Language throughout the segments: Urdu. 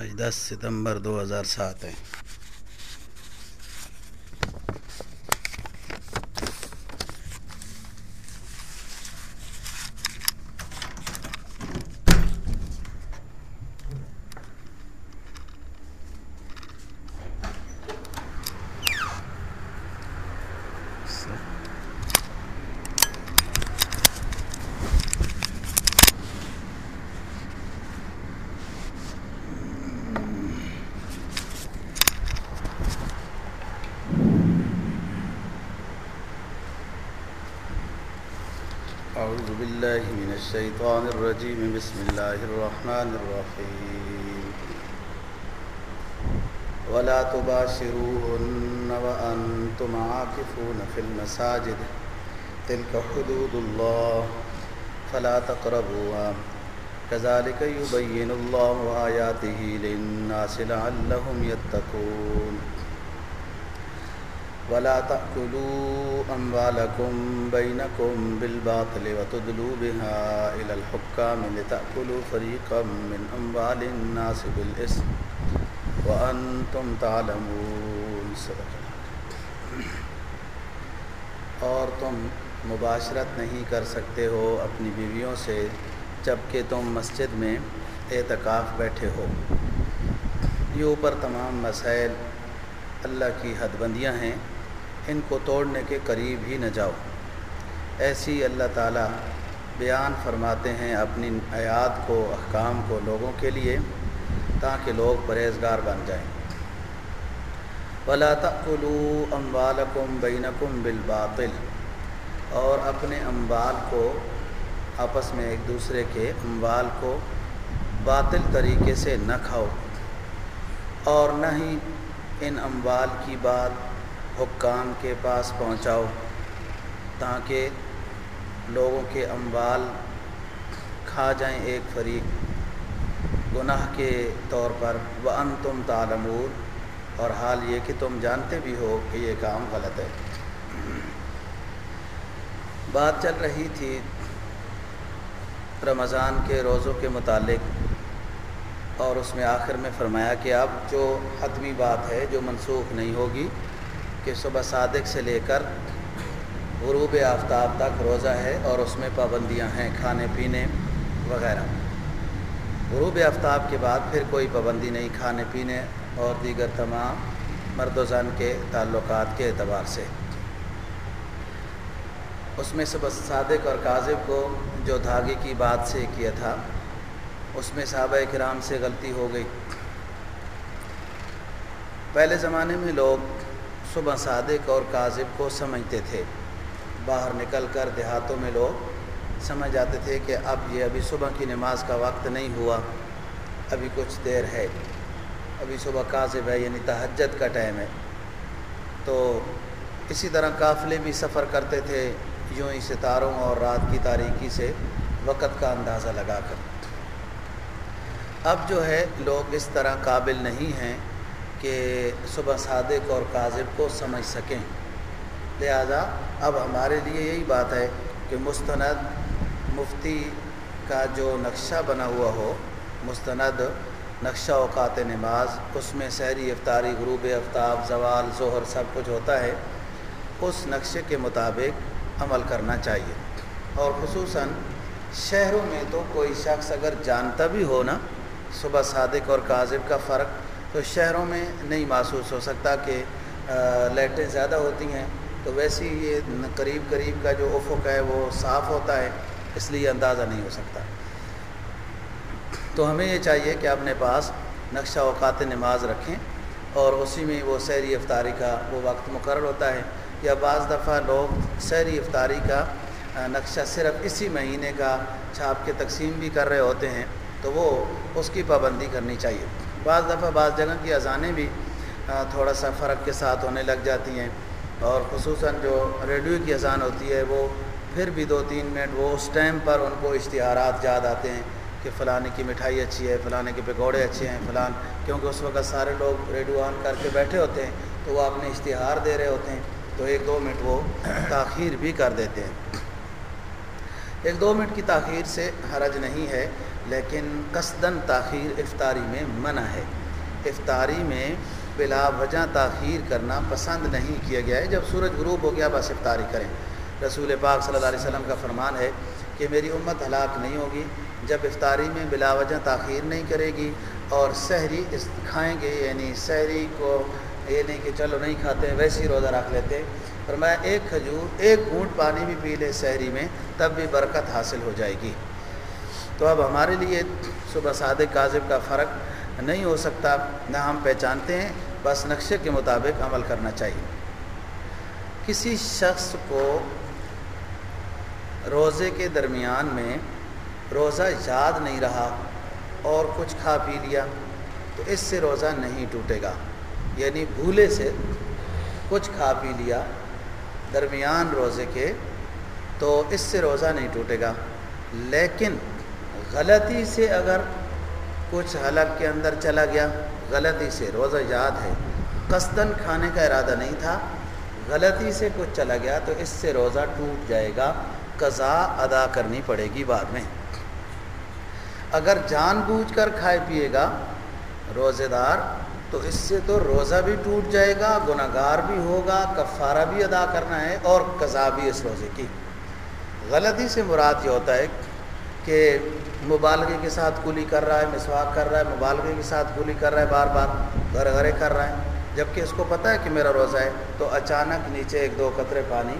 آج دس ستمبر دو ہزار أعوذ بالله من الشيطان الرجيم. بسم الله الرحمن الرحيم. ولا تباشروهن وأنتم عاكفون في المساجد. تلك حدود الله. فلا تقربوها. كذلك يبين الله آياته للناس لعلهم يتقون. ولا تأكلوا أموالكم بينكم بالباطل وتدلوا بها إلى الحكام لتأكلوا فريقا من أموال الناس بالإثم وأنتم تعلمون. صدق اللہ اور تم مباشرت نہیں کر سکتے ہو اپنی بیویوں سے جبکہ تم مسجد میں اعتکاف بیٹھے ہو۔ یہ اوپر تمام مسائل اللہ کی حد بندیاں ہیں۔ ان کو توڑنے کے قریب ہی نہ جاؤ۔ ایسی اللہ تعالیٰ بیان فرماتے ہیں اپنی آیات کو، احکام کو لوگوں کے لیے، تاکہ لوگ پرہیزگار بن جائیں۔ ولا تأکلوا اموالکم بینکم بالباطل۔ اور اپنے اموال کو آپس میں ایک دوسرے کے اموال کو باطل طریقے سے نہ کھاؤ۔ اور نہ ہی ان اموال کی بات حکام کے پاس پہنچاؤ تاکہ لوگوں کے اموال کھا جائیں ایک فریق۔ گناہ کے طور پر وہ ان تم تعلمور اور حال یہ کہ تم جانتے بھی ہو کہ یہ کام غلط ہے۔ بات چل رہی تھی رمضان کے روزوں کے متعلق، اور اس میں آخر میں فرمایا کہ اب جو حتمی بات ہے، جو منسوخ نہیں ہوگی کہ صبح صادق سے لے کر غروب آفتاب تک روزہ ہے اور اس میں پابندیاں ہیں، کھانے، پینے وغیرہ۔ غروب آفتاب کے بعد پھر کوئی پابندی نہیں، کھانے، پینے اور دیگر تمام مرد و زن کے تعلقات کے اعتبار سے۔ اس میں صبح صادق اور کاذب کو جو دھاگے کی بات سے کیا تھا، اس میں صحابہ کرام سے غلطی ہو گئی۔ پہلے زمانے میں لوگ صبح صادق اور کاذب کو سمجھتے تھے۔ باہر نکل کر دیہاتوں میں لوگ سمجھ جاتے تھے کہ اب یہ ابھی صبح کی نماز کا وقت نہیں ہوا۔ ابھی کچھ دیر ہے۔ ابھی صبح کاذب ہے یعنی تہجد کا ٹائم ہے۔ تو اسی طرح قافلے بھی سفر کرتے تھے یوں ہی ستاروں اور رات کی تاریکی سے وقت کا اندازہ لگا کر۔ اب جو ہے، لوگ اس طرح قابل نہیں ہیں۔ کہ صبح صادق اور کاذب کو سمجھ سکیں۔ لہذا اب ہمارے لیے یہی بات ہے کہ مستند مفتی کا جو نقشہ بنا ہوا ہو، مستند نقشہ اوقات نماز، اس میں سحری افطاری، غروب آفتاب، زوال، ظہر سب کچھ ہوتا ہے، اس نقشے کے مطابق عمل کرنا چاہیے۔ اور خصوصاً شہروں میں تو کوئی شخص اگر جانتا بھی ہو نا، صبح صادق اور کاذب کا فرق تو شہروں میں نہیں محسوس ہو سکتا کہ لائٹیں زیادہ ہوتی ہیں۔ تو ویسی یہ قریب قریب کا جو افق ہے وہ صاف ہوتا ہے، اس لیے اندازہ نہیں ہو سکتا۔ تو ہمیں یہ چاہیے کہ اپنے پاس نقشہ اوقات نماز رکھیں اور اسی میں وہ سحری افطاری کا وہ وقت مقرر ہوتا ہے۔ یا بعض دفعہ لوگ سحری افطاری کا نقشہ صرف اسی مہینے کا چھاپ کے تقسیم بھی کر رہے ہوتے ہیں، تو وہ اس کی پابندی کرنی چاہیے۔ بعض دفعہ بعض جگہ کی اذانیں بھی تھوڑا سا فرق کے ساتھ ہونے لگ جاتی ہیں۔ اور خصوصاً جو ریڈیو کی اذان ہوتی ہے، وہ پھر بھی دو تین منٹ، وہ اس ٹائم پر ان کو اشتہارات یاد آتے ہیں کہ فلانے کی مٹھائی اچھی ہے فلانے کے پکوڑے اچھے ہیں فلان کیونکہ اس وقت سارے لوگ ریڈیو آن کر کے بیٹھے ہوتے ہیں، تو وہ اپنے اشتہار دے رہے ہوتے ہیں، تو ایک دو منٹ وہ تاخیر بھی کر دیتے ہیں۔ ایک دو منٹ کی تاخیر سے حرج نہیں ہے، لیکن قصدن تاخیر افطاری میں منع ہے۔ افطاری میں بلا وجہ تاخیر کرنا پسند نہیں کیا گیا ہے۔ جب سورج غروب ہو گیا، بس افطاری کریں۔ رسول پاک صلی اللہ علیہ وسلم کا فرمان ہے کہ میری امت ہلاک نہیں ہوگی جب افطاری میں بلا وجہ تاخیر نہیں کرے گی اور سحری اس کھائیں گے یعنی سحری کو یہ نہیں کہ چلو نہیں کھاتے، ویسے ہی روزہ رکھ لیتے۔ فرمایا، ایک کھجور، ایک گھونٹ پانی بھی پی لے سحری میں، تب بھی برکت حاصل ہو جائے گی۔ تو اب ہمارے لیے صبح صادق کاذب کا فرق نہیں ہو سکتا، نہ ہم پہچانتے ہیں، بس نقشے کے مطابق عمل کرنا چاہیے۔ کسی شخص کو روزے کے درمیان میں روزہ یاد نہیں رہا اور کچھ کھا پی لیا، تو اس سے روزہ نہیں ٹوٹے گا۔ یعنی بھولے سے کچھ کھا پی لیا درمیان روزے کے، تو اس سے روزہ نہیں ٹوٹے گا۔ لیکن غلطی سے اگر کچھ حلق کے اندر چلا گیا، غلطی سے، روزہ یاد ہے۔ قصدن کھانے کا ارادہ نہیں تھا، غلطی سے کچھ چلا گیا، تو اس سے روزہ ٹوٹ جائے گا۔ قضا ادا کرنی پڑے گی بعد میں۔ اگر جان بوجھ کر کھائے پیے گا، روزے دار تو اس سے تو روزہ بھی ٹوٹ جائے گا گناہ گار بھی ہوگا، کفارہ بھی ادا کرنا ہے اور قضا بھی اس روزے کی۔ غلطی سے مراد یہ ہوتا ہے کہ مبالغے کے ساتھ کلی کر رہا ہے، مسواک کر رہا ہے، مبالغے کے ساتھ کلی کر رہا ہے، بار بار گھر گھرے کر رہا ہے۔ جبکہ اس کو پتہ ہے کہ میرا روزہ ہے تو اچانک نیچے ایک دو قطرے پانی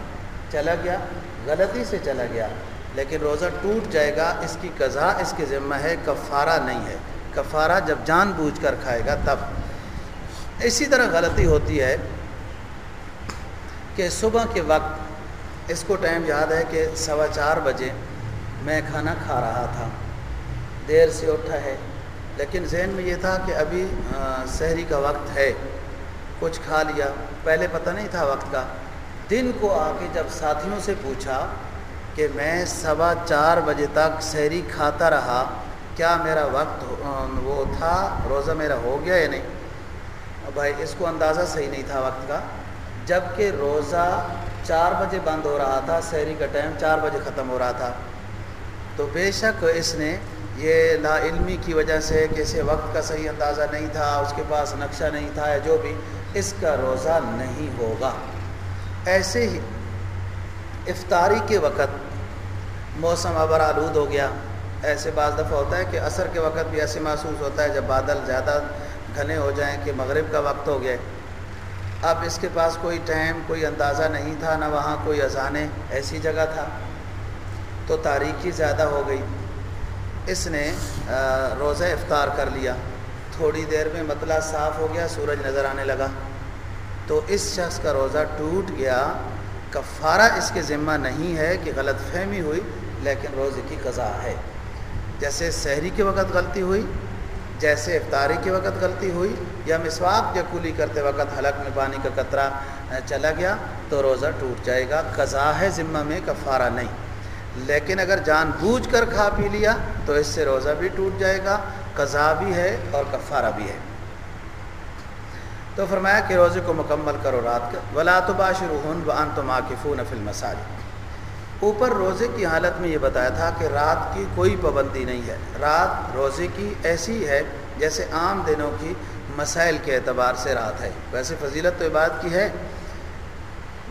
چلا گیا، غلطی سے چلا گیا۔ لیکن روزہ ٹوٹ جائے گا، اس کی قضا اس کے ذمہ ہے، کفارہ نہیں ہے۔ کفارہ جب جان بوجھ کر کھائے گا تب اسی طرح غلطی ہوتی ہے کہ صبح کے وقت، اس کو ٹائم یاد ہے کہ سوا چار بجے میں کھانا کھا رہا تھا۔ دیر سے اٹھا ہے، لیکن ذہن میں یہ تھا کہ ابھی سحری کا وقت ہے۔ کچھ کھا لیا۔ پہلے پتہ نہیں تھا وقت کا۔ دن کو آ کے جب ساتھیوں سے پوچھا کہ میں سوا چار بجے تک سحری کھاتا رہا، کیا میرا وقت وہ تھا، روزہ میرا ہو گیا یا نہیں؟ بھائی، اس کو اندازہ صحیح نہیں تھا وقت کا۔ جبکہ روزہ چار بجے بند ہو رہا تھا، سحری کا ٹائم چار بجے ختم ہو رہا تھا۔ تو بے شک اس نے یہ لا علمی کی وجہ سے کسی وقت کا صحیح اندازہ نہیں تھا، اس کے پاس نقشہ نہیں تھا یا جو بھی، اس کا روزہ نہیں ہوگا۔ ایسے ہی افطاری کے وقت موسم ابر آلود ہو گیا۔ ایسے بعض دفعہ ہوتا ہے کہ عصر کے وقت بھی ایسے محسوس ہوتا ہے جب بادل زیادہ گھنے ہو جائیں کہ مغرب کا وقت ہو گیا اب اس کے پاس کوئی ٹائم، کوئی اندازہ نہیں تھا، نہ وہاں کوئی اذانیں، ایسی جگہ تھا۔ تو تاریخی زیادہ ہو گئی۔ اس نے روزہ افطار کر لیا۔ تھوڑی دیر میں مطلع صاف ہو گیا، سورج نظر آنے لگا۔ تو اس شخص کا روزہ ٹوٹ گیا۔ کفارہ اس کے ذمہ نہیں ہے کہ غلط فہمی ہوئی، لیکن روزے کی قضا ہے۔ جیسے سحری کے وقت غلطی ہوئی جیسے افطاری کے وقت غلطی ہوئی یا مسواک یا کلی کرتے وقت حلق میں پانی کا قطرہ چلا گیا تو روزہ ٹوٹ جائے گا قضا ہے، ذمہ میں کفارہ نہیں۔ لیکن اگر جان بوجھ کر کھا پی لیا تو اس سے روزہ بھی ٹوٹ جائے گا قضا بھی ہے اور کفارہ بھی ہے۔ تو فرمایا کہ روزے کو مکمل کرو رات کا۔ ولا تو باشرحن و ان تو ماقفون فل مساج اوپر روزے کی حالت میں یہ بتایا تھا کہ رات کی کوئی پابندی نہیں ہے۔ رات روزے کی ایسی ہے جیسے عام دنوں کی مسائل کے اعتبار سے رات ہے۔ ویسے فضیلت تو عبادت کی ہے۔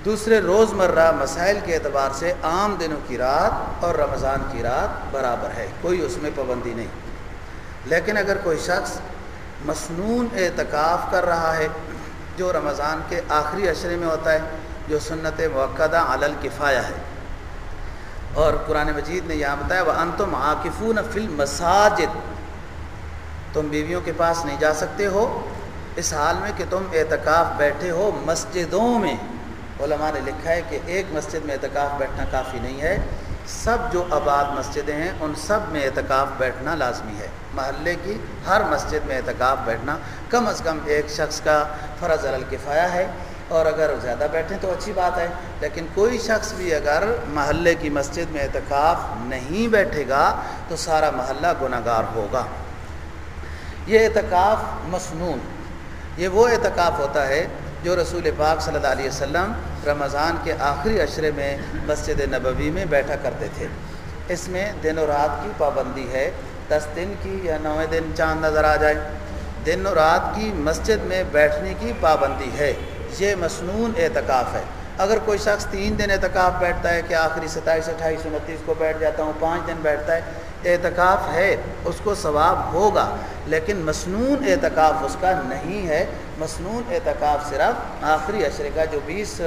دوسرے روز مرہ مسائل کے اعتبار سے عام دنوں کی رات اور رمضان کی رات برابر ہے، کوئی اس میں پابندی نہیں۔ لیکن اگر کوئی شخص مصنون اعتکاف کر رہا ہے، جو رمضان کے آخری عشرے میں ہوتا ہے، جو سنت موقع علل کفایہ ہے اور قرآن مجید نے یہاں بتایا وہ ان تم عاقفون فل مساجد تم بیویوں کے پاس نہیں جا سکتے ہو، اس حال میں کہ تم اعتکاف بیٹھے ہو مسجدوں میں۔ علماء نے لکھا ہے کہ ایک مسجد میں اعتکاف بیٹھنا کافی نہیں ہے۔ سب جو آباد مسجدیں ہیں، ان سب میں اعتکاف بیٹھنا لازمی ہے۔ محلے کی ہر مسجد میں اعتکاف بیٹھنا کم از کم ایک شخص کا فرض الکفایہ ہے۔ اور اگر زیادہ بیٹھیں تو اچھی بات ہے، لیکن کوئی شخص بھی اگر محلے کی مسجد میں اعتکاف نہیں بیٹھے گا تو سارا محلہ گناہ گار ہوگا۔ یہ اعتکاف مصنون، یہ وہ اعتکاف ہوتا ہے جو رسول پاک صلی اللہ علیہ وسلم رمضان کے آخری عشرے میں مسجد نبوی میں بیٹھا کرتے تھے۔ اس میں دن و رات کی پابندی ہے، دس دن کی یا نویں دن چاند نظر آ جائے۔ دن و رات کی مسجد میں بیٹھنے کی پابندی ہے۔ یہ مصنون اعتکاف ہے۔ اگر کوئی شخص تین دن اعتکاف بیٹھتا ہے کہ آخری ستائیس، اٹھائیس انتیس کو بیٹھ جاتا ہوں، پانچ دن بیٹھتا ہے، اعتکاف ہے، اس کو ثواب ہوگا، لیکن مصنون اعتکاف اس کا نہیں ہے۔ مصنون اعتکاف صرف آخری عشرے کا، جو بیس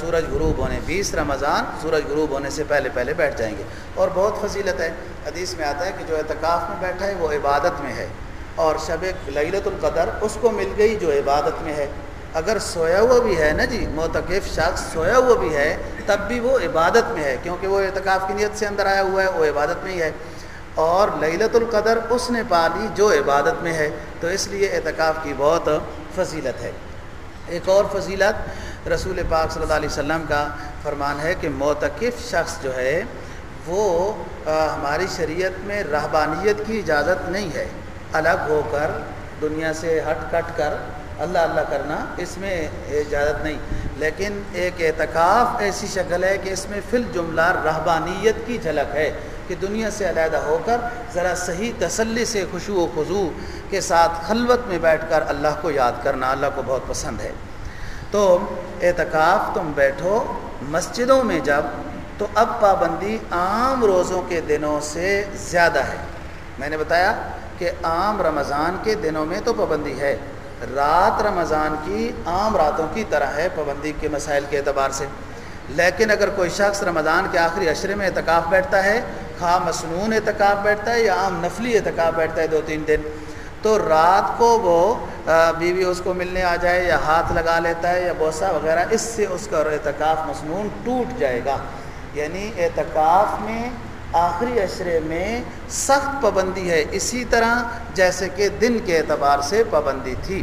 سورج غروب ہونے، بیس رمضان سورج غروب ہونے سے پہلے پہلے بیٹھ جائیں گے۔ اور بہت فضیلت ہے، حدیث میں آتا ہے کہ جو اعتکاف میں بیٹھا ہے وہ عبادت میں ہے، اور شب للت القدر اس کو مل گئی جو عبادت میں ہے۔ اگر سویا ہوا بھی ہے نا جی موتقف شخص سویا ہوا بھی ہے، تب بھی وہ عبادت میں ہے، کیونکہ وہ اعتکاف کی نیت سے اندر آیا ہوا ہے، وہ عبادت میں ہی ہے۔ اور للت القدر اس نے پا لی جو عبادت میں ہے، تو اس لیے اعتکاف کی بہت فضیلت ہے۔ ایک اور فضیلت رسول پاک صلی اللہ علیہ وسلم کا فرمان ہے کہ موتقف شخص جو ہے، وہ ہماری شریعت میں رہبانیت کی اجازت نہیں ہے۔ الگ ہو کر، دنیا سے ہٹ کٹ کر اللہ اللہ کرنا، اس میں اجازت نہیں۔ لیکن ایک اعتکاف ایسی شکل ہے کہ اس میں فل جملہ رہبانیت کی جھلک ہے کہ دنیا سے علیحدہ ہو کر ذرا صحیح تسلی سے خوشو و خضو کے ساتھ خلوت میں بیٹھ کر اللہ کو یاد کرنا اللہ کو بہت پسند ہے۔ تو اعتکاف تم بیٹھو مسجدوں میں جب تو اب پابندی عام روزوں کے دنوں سے زیادہ ہے۔ میں نے بتایا کہ عام رمضان کے دنوں میں تو پابندی ہے۔ رات رمضان کی عام راتوں کی طرح ہے پابندی کے مسائل کے اعتبار سے۔ لیکن اگر کوئی شخص رمضان کے آخری عشرے میں اعتکاف بیٹھتا ہے، خواہ مصنون اعتکاف بیٹھتا ہے یا عام نفلی اعتکاف بیٹھتا ہے دو تین دن، تو رات کو وہ بیوی اس کو ملنے آ جائے یا ہاتھ لگا لیتا ہے یا بوسا وغیرہ، اس سے اس کا اعتکاف مصنون ٹوٹ جائے گا۔ یعنی اعتکاف میں آخری عشرے میں سخت پابندی ہے۔ اسی طرح جیسے کہ دن کے اعتبار سے پابندی تھی۔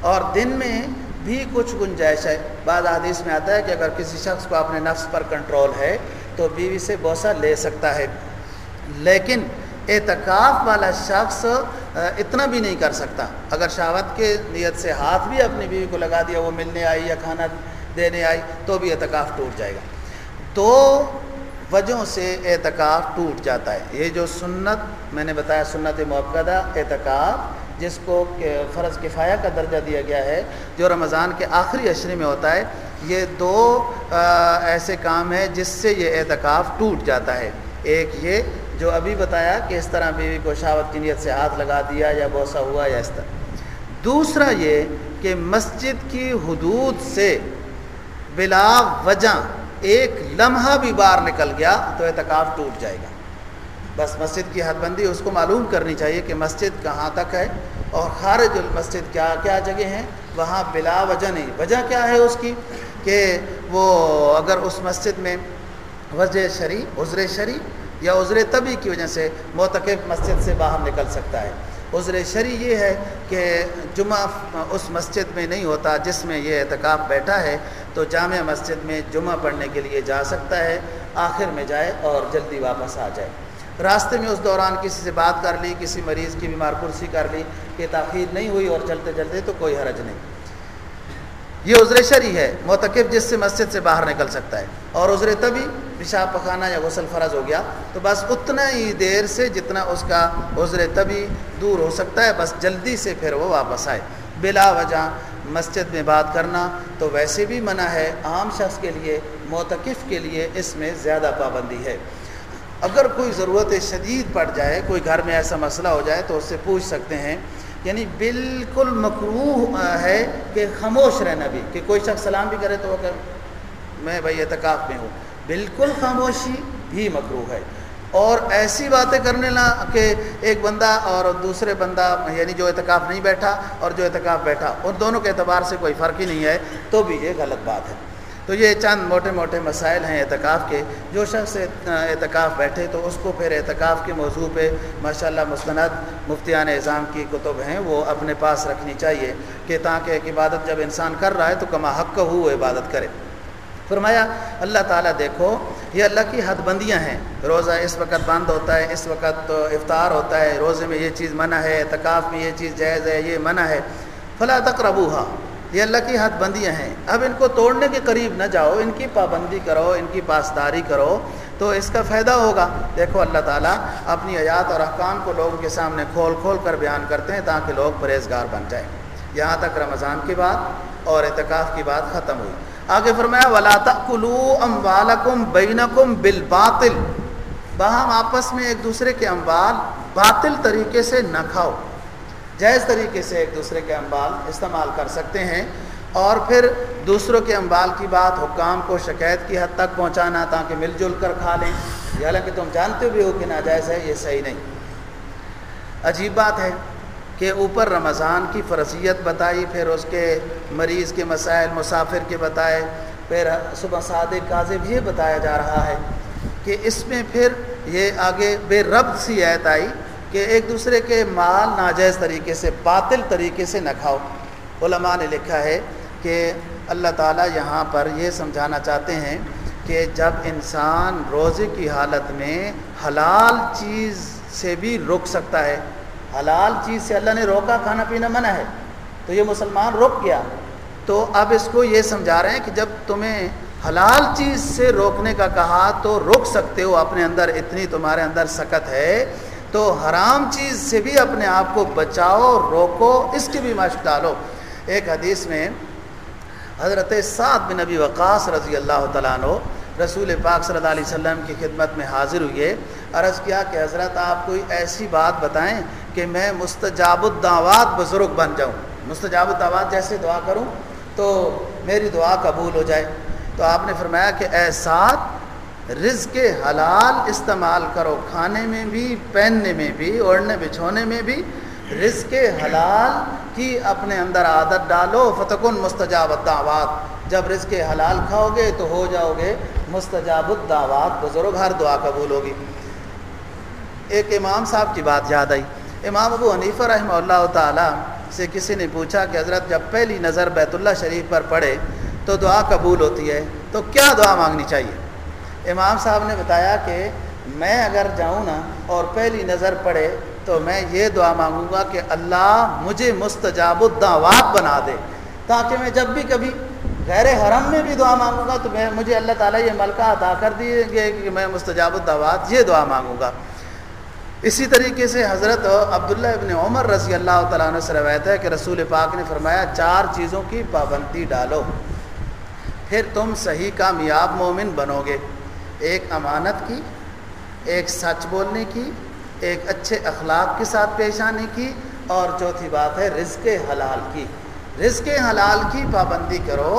اور دن میں بھی کچھ گنجائش ہے۔ بعض حدیث میں آتا ہے کہ اگر کسی شخص کو اپنے نفس پر کنٹرول ہے تو بیوی سے بوسہ لے سکتا ہے۔ لیکن اعتکاف والا شخص اتنا بھی نہیں کر سکتا۔ اگر شہوت کے نیت سے ہاتھ بھی اپنی بیوی کو لگا دیا، وہ ملنے آئی یا کھانا دینے آئی، تو بھی اعتکاف ٹوٹ جائے گا۔ تو وجہوں سے اعتکاف ٹوٹ جاتا ہے۔ یہ جو سنت میں نے بتایا، سنت موقع اعتکاف، جس کو فرض کفایہ کا درجہ دیا گیا ہے، جو رمضان کے آخری عشرے میں ہوتا ہے، یہ دو ایسے کام ہیں جس سے یہ اعتکاف ٹوٹ جاتا ہے۔ ایک یہ جو ابھی بتایا کہ اس طرح بیوی کو شاوت کی نیت سے ہاتھ لگا دیا یا بوسا ہوا یا اس طرح۔ دوسرا یہ کہ مسجد کی حدود سے بلا وجہ ایک لمحہ بھی باہر نکل گیا تو اعتکاف ٹوٹ جائے گا۔ بس مسجد کی حد بندی اس کو معلوم کرنی چاہیے کہ مسجد کہاں تک ہے اور خارج المسجد کیا کیا جگہ ہیں۔ وہاں بلا وجہ نہیں۔ وجہ کیا ہے اس کی؟ کہ وہ اگر اس مسجد میں وجہ شرع عذر شرع یا عذر طبی کی وجہ سے موتقب مسجد سے باہر نکل سکتا ہے۔ عذر شرع یہ ہے کہ جمعہ اس مسجد میں نہیں ہوتا جس میں یہ اعتکاف بیٹھا ہے۔ تو جامع مسجد میں جمعہ پڑھنے کے لیے جا سکتا ہے، آخر میں جائے اور جلدی واپس آ جائے۔ راستے میں اس دوران کسی سے بات کر لی، کسی مریض کی بیمار کرسی کر لی کہ تاخیر نہیں ہوئی اور چلتے چلتے تو کوئی حرج نہیں۔ یہ عذر شرعی ہے متقب جس سے مسجد سے باہر نکل سکتا ہے۔ اور عذر تبھی پیشاب پخانا یا غسل فرض ہو گیا، تو بس اتنا ہی دیر سے جتنا اس کا عذر تبھی دور ہو سکتا ہے، بس جلدی سے پھر وہ واپس آئے۔ بلا وجہ مسجد میں بات کرنا تو ویسے بھی منع ہے، عام شخص کے لیے موتقف کے لیے اس میں زیادہ پابندی ہے۔ اگر کوئی ضرورت شدید پڑ جائے، کوئی گھر میں ایسا مسئلہ ہو جائے تو اس سے پوچھ سکتے ہیں۔ یعنی بالکل مقروح ہے کہ خاموش رہنا بھی۔ کہ کوئی شخص سلام بھی کرے تو وہ کہ میں بھائی اعتکاف میں ہوں۔ بالکل خاموشی بھی مقروح ہے۔ اور ایسی باتیں کرنے لا کہ ایک بندہ اور دوسرے بندہ یعنی جو اعتکاف نہیں بیٹھا اور جو اعتکاف بیٹھا، ان دونوں کے اعتبار سے کوئی فرق ہی نہیں ہے، تو بھی یہ غلط بات ہے۔ تو یہ چند موٹے موٹے مسائل ہیں اعتکاف کے۔ جو شخص اعتکاف بیٹھے تو اس کو پھر اعتکاف کے موضوع پہ ماشاء اللہ مستند مفتیان نظام کی کتب ہیں، وہ اپنے پاس رکھنی چاہیے کہ تاکہ ایک عبادت جب انسان کر رہا ہے تو کما حق ہو عبادت کرے۔ فرمایا، اللہ تعالیٰ دیکھو یہ اللہ کی حد بندیاں ہیں۔ روزہ اس وقت بند ہوتا ہے، اس وقت افطار ہوتا ہے، روزے میں یہ چیز منع ہے اعتکاف میں یہ چیز جائز ہے، یہ منع ہے۔ فلاں تک یہ اللہ کی حد بندیاں ہیں۔ اب ان کو توڑنے کے قریب نہ جاؤ، ان کی پابندی کرو، ان کی پاسداری کرو، تو اس کا فائدہ ہوگا۔ دیکھو اللہ تعالیٰ اپنی آیات اور احکام کو لوگوں کے سامنے کھول کھول کر بیان کرتے ہیں تاکہ لوگ پرہیزگار بن جائیں۔ یہاں تک رمضان کی بات اور اعتکاف کی بات ختم ہوئی۔ آگے فرمایا ولاتا کلو ام والم بینکم بال باطل باہم آپس میں ایک دوسرے کے اموال باطل طریقے سے نہ کھاؤ۔ جائز طریقے سے ایک دوسرے کے اموال استعمال کر سکتے ہیں اور پھر دوسروں کے اموال کی بات، حکام کو، شکایت کی حد تک پہنچانا تاکہ مل جل کر کھا لیں۔ یہ حالانکہ تم جانتے بھی ہو کہ ناجائز ہے، یہ صحیح نہیں۔ عجیب بات ہے۔ کہ اوپر رمضان کی فرضیت بتائی، پھر اس کے مریض کے مسائل، مسافر کے بتائے، پھر صبح صادق کاذب یہ بتایا جا رہا ہے کہ اس میں پھر یہ آگے بے ربط سی ایت آئی کہ ایک دوسرے کے مال ناجائز طریقے سے، باطل طریقے سے نہ کھاؤ۔ علماء نے لکھا ہے کہ اللہ تعالیٰ یہاں پر یہ سمجھانا چاہتے ہیں کہ جب انسان روزے کی حالت میں حلال چیز سے بھی رک سکتا ہے حلال چیز سے اللہ نے روکا، کھانا پینا منع ہے۔ تو یہ مسلمان رک گیا۔ تو اب اس کو یہ سمجھا رہے ہیں کہ جب تمہیں حلال چیز سے روکنے کا کہا تو روک سکتے ہو، اپنے اندر اتنی تمہارے اندر سکت ہے۔ تو حرام چیز سے بھی اپنے آپ کو بچاؤ، روکو، اس کی بھی مشق ڈالو۔ ایک حدیث میں حضرت سعد بن نبی وقاص رضی اللہ تعالیٰ عنہ رسول پاک صلی اللہ علیہ وسلم کی خدمت میں حاضر ہوئے۔ عرض کیا کہ حضرت، آپ کوئی ایسی بات بتائیں کہ میں مستجاب الدعوات بزرگ بن جاؤں۔ مستجاب الدعوات جیسے دعا کروں تو میری دعا قبول ہو جائے۔ تو آپ نے فرمایا کہ احساس رزق حلال استعمال کرو۔ کھانے میں بھی، پہننے میں بھی، اوڑھنے، بچھونے میں بھی رزق حلال کی اپنے اندر عادت ڈالو۔ فتقن مستجاب الدعوات۔ جب رزق حلال کھاؤ گے تو ہو جاؤ گے مستجاب الدعوات۔ بزرگ، ہر دعا قبول ہوگی۔ ایک امام صاحب کی بات یاد آئی۔ امام ابو حنیفہ رحمہ اللہ تعالیٰ سے کسی نے پوچھا کہ حضرت جب پہلی نظر بیت اللہ شریف پر پڑھے تو دعا قبول ہوتی ہے، تو کیا دعا مانگنی چاہیے؟ امام صاحب نے بتایا کہ میں اگر جاؤں نا اور پہلی نظر پڑے تو میں یہ دعا مانگوں گا کہ اللہ مجھے مستجاب الدعوات بنا دے، تاکہ میں جب بھی کبھی غیر حرم میں بھی دعا مانگوں گا تو میں، مجھے اللہ تعالیٰ یہ ملکہ ادا کر دیے گے کہ میں مستجاب الدعوات یہ دعا مانگوں گا۔ اسی طریقے سے حضرت عبداللہ ابن عمر رضی اللہ تعالیٰ عنہ سے روایت ہے کہ رسول پاک نے فرمایا، چار چیزوں کی پابندی ڈالو، پھر تم صحیح کامیاب مومن بنو گے ایک امانت کی، ایک سچ بولنے کی، ایک اچھے اخلاق کے ساتھ پیش آنے کی، اور چوتھی بات ہے رزق حلال کی۔ رزق حلال کی پابندی کرو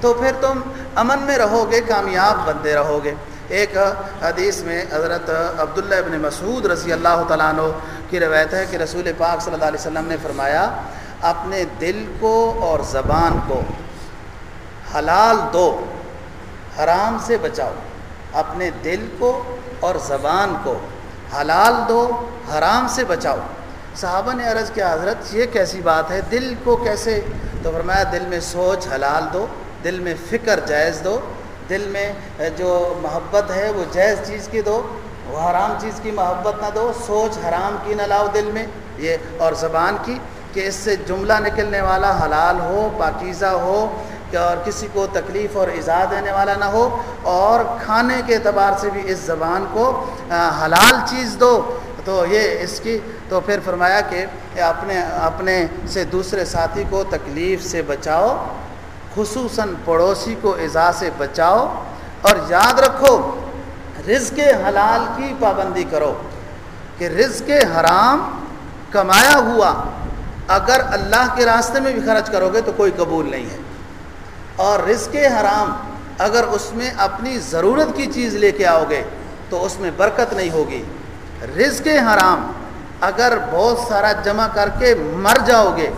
تو پھر تم امن میں رہو گے، کامیاب بنتے رہو گے۔ ایک حدیث میں حضرت عبداللہ ابن مسعود رضی اللہ تعالیٰ عنہ کی روایت ہے کہ رسول پاک صلی اللہ علیہ وسلم نے فرمایا، اپنے دل کو اور زبان کو حلال دو، حرام سے بچاؤ۔ اپنے دل کو اور زبان کو حلال دو، حرام سے بچاؤ۔ صحابہ نے عرض کیا، حضرت یہ کیسی بات ہے؟ دل کو کیسے؟ تو فرمایا، دل میں سوچ حلال دو، دل میں فکر جائز دو دل میں جو محبت ہے وہ جائز چیز کی دو، وہ حرام چیز کی محبت نہ دو، سوچ حرام کی نہ لاؤ دل میں، یہ اور زبان کی کہ اس سے جملہ نکلنے والا حلال ہو، پاکیزہ ہو، کہ اور کسی کو تکلیف اور ایزا دینے والا نہ ہو، اور کھانے کے اعتبار سے بھی اس زبان کو حلال چیز دو۔ تو یہ اس کی، تو پھر فرمایا کہ اپنے اپنے سے دوسرے ساتھی کو تکلیف سے بچاؤ۔ خصوصاً پڑوسی کو ایزا سے بچاؤ اور یاد رکھو، رزق حلال کی پابندی کرو کہ رزق حرام کمایا ہوا اگر اللہ کے راستے میں بھی خرچ کرو گے تو کوئی قبول نہیں ہے۔ اور رزق حرام اگر اس میں اپنی ضرورت کی چیز لے کے آؤ گے تو اس میں برکت نہیں ہوگی۔ رزق حرام اگر بہت سارا جمع کر کے مر جاؤ گے،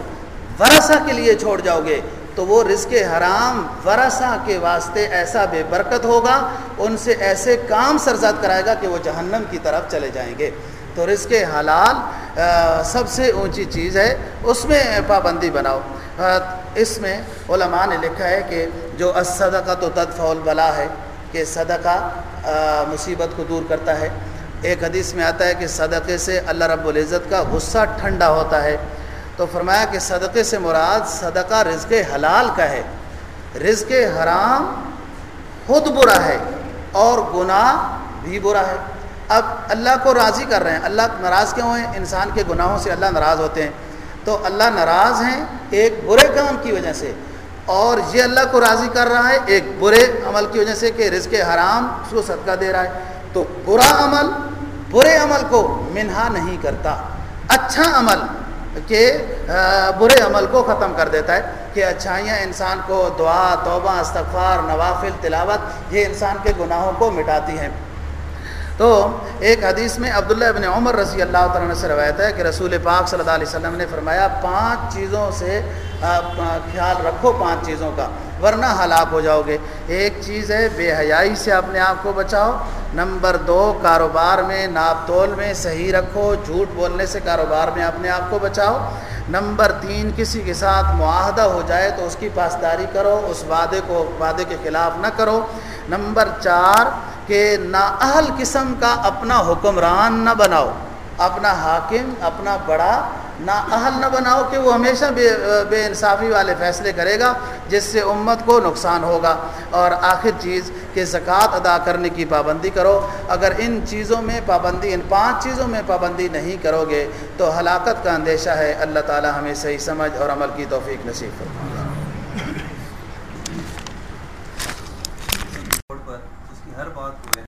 ورثہ کے لیے چھوڑ جاؤ گے تو وہ رزق حرام ورثہ کے واسطے ایسا بے برکت ہوگا، ان سے ایسے کام سرزد کرائے گا کہ وہ جہنم کی طرف چلے جائیں گے۔ تو رزق حلال سب سے اونچی چیز ہے، اس میں پابندی بناؤ۔ اس میں علماء نے لکھا ہے کہ جو صدقہ تو تدفول بلا ہے، کہ صدقہ مصیبت کو دور کرتا ہے۔ ایک حدیث میں آتا ہے کہ صدقے سے اللہ رب العزت کا غصہ ٹھنڈا ہوتا ہے۔ تو فرمایا کہ صدقے سے مراد صدقہ رزق حلال کا ہے۔ رزق حرام خود برا ہے اور گناہ بھی برا ہے۔ اب اللہ کو راضی کر رہے ہیں۔ اللہ ناراض کیوں ہیں؟ انسان کے گناہوں سے اللہ ناراض ہوتے ہیں۔ تو اللہ ناراض ہیں ایک برے کام کی وجہ سے۔ اور یہ اللہ کو راضی کر رہا ہے ایک برے عمل کی وجہ سے کہ رزق حرام اس کو صدقہ دے رہا ہے۔ تو برا عمل برے عمل کو منہا نہیں کرتا۔ اچھا عمل کہ برے عمل کو ختم کر دیتا ہے کہ اچھائیاں انسان کو دعا، توبہ، استغفار، نوافل، تلاوت، یہ انسان کے گناہوں کو مٹاتی ہیں۔ تو ایک حدیث میں عبداللہ ابن عمر رضی اللہ تعالیٰ سے روایت ہے کہ رسول پاک صلی اللہ علیہ وسلم نے فرمایا، پانچ چیزوں سے خیال رکھو پانچ چیزوں کا، ورنہ ہلاک ہو جاؤ گے۔ ایک چیز ہے، بے حیائی سے اپنے آپ کو بچاؤ۔ نمبر دو، کاروبار میں ناپ تول میں صحیح رکھو، جھوٹ بولنے سے کاروبار میں اپنے آپ کو بچاؤ۔ نمبر تین، کسی کے ساتھ معاہدہ ہو جائے تو اس کی پاسداری کرو، اس وعدے کو، وعدے کے خلاف نہ کرو۔ نمبر چار کہ نااہل قسم کا اپنا حکمران نہ بناؤ، اپنا حاکم، اپنا بڑا نااہل نہ بناؤ کہ وہ ہمیشہ بے بے انصافی والے فیصلے کرے گا، جس سے امت کو نقصان ہوگا۔ اور آخر چیز کہ زکوٰۃ ادا کرنے کی پابندی کرو۔ اگر ان چیزوں میں پابندی، ان پانچ چیزوں میں پابندی نہیں کرو گے تو ہلاکت کا اندیشہ ہے۔ اللہ تعالی ہمیں صحیح سمجھ اور عمل کی توفیق نصیب کرو about